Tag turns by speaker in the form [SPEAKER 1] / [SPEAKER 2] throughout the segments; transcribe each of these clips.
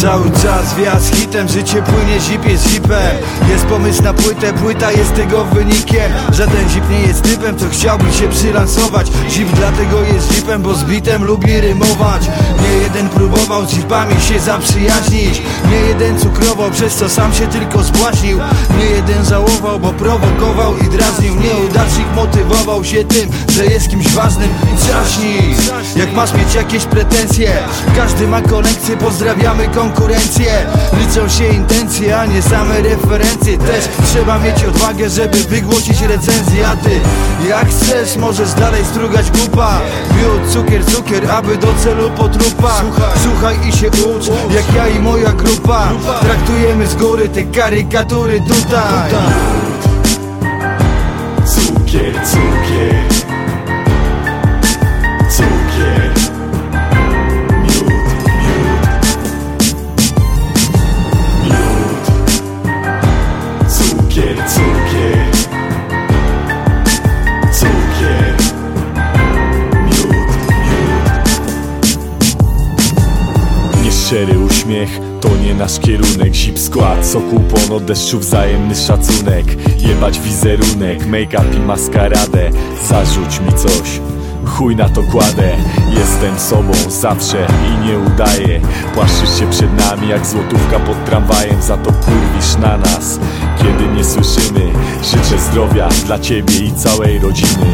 [SPEAKER 1] Cały czas wjazd hitem, życie płynie, zip jest zipem. Jest pomysł na płytę, płyta jest tego wynikiem. Żaden zip nie jest typem, co chciałby się przylansować. Zip dlatego jest zipem, bo z bitem lubi rymować. Nie jeden próbował z się zaprzyjaźnić. Nie jeden cukrował, przez co sam się tylko spłacił. Nie jeden żałował, bo prowokował i drażnił. Nieudacznik motywował się tym, że jest kimś ważnym. I trzaśnij Jak masz mieć jakieś pretensje? Każdy ma konekcję, pozdrawiamy konkurencję. Liczą się intencje, a nie same referencje. Też trzeba mieć odwagę, żeby wygłosić recenzję. A ty, jak chcesz, możesz dalej strugać głupa Miód, cukier, cukier, aby do celu potrupa Słuchaj i się ucz, jak ja i moja grupa Traktujemy z góry te karykatury tutaj.
[SPEAKER 2] Cukier Cukier miód Nieszczery uśmiech to nie nasz kierunek. Zip skład, soku pono deszczu wzajemny szacunek. Jebać wizerunek, make-up i maskaradę. Zarzuć mi coś Chuj na to kładę. Jestem sobą zawsze i nie udaję. Płaszczysz się przed nami jak złotówka pod tramwajem. Za to kurwisz na nas Kiedy nie słyszymy. Życzę zdrowia dla ciebie i całej rodziny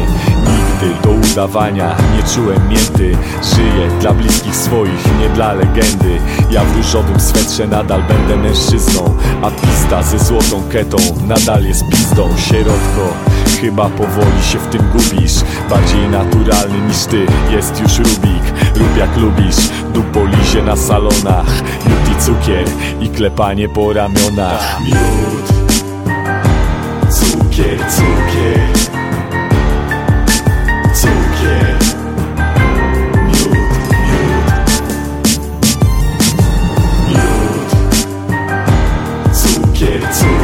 [SPEAKER 2] Nigdy do udawania. Nie czułem mięty. Żyję dla bliskich swoich, nie dla legendy. Ja w różowym swetrze nadal będę mężczyzną. A pista ze złotą ketą nadal jest pizdą. Sierotko, chyba powoli się w tym gubisz. Bardziej naturalny niż ty jest już Rubik. Rób jak lubisz, dupolizie na salonach. Miód i cukier i klepanie po ramionach. Miód. Cukier Cukier Miód Cukier, cukier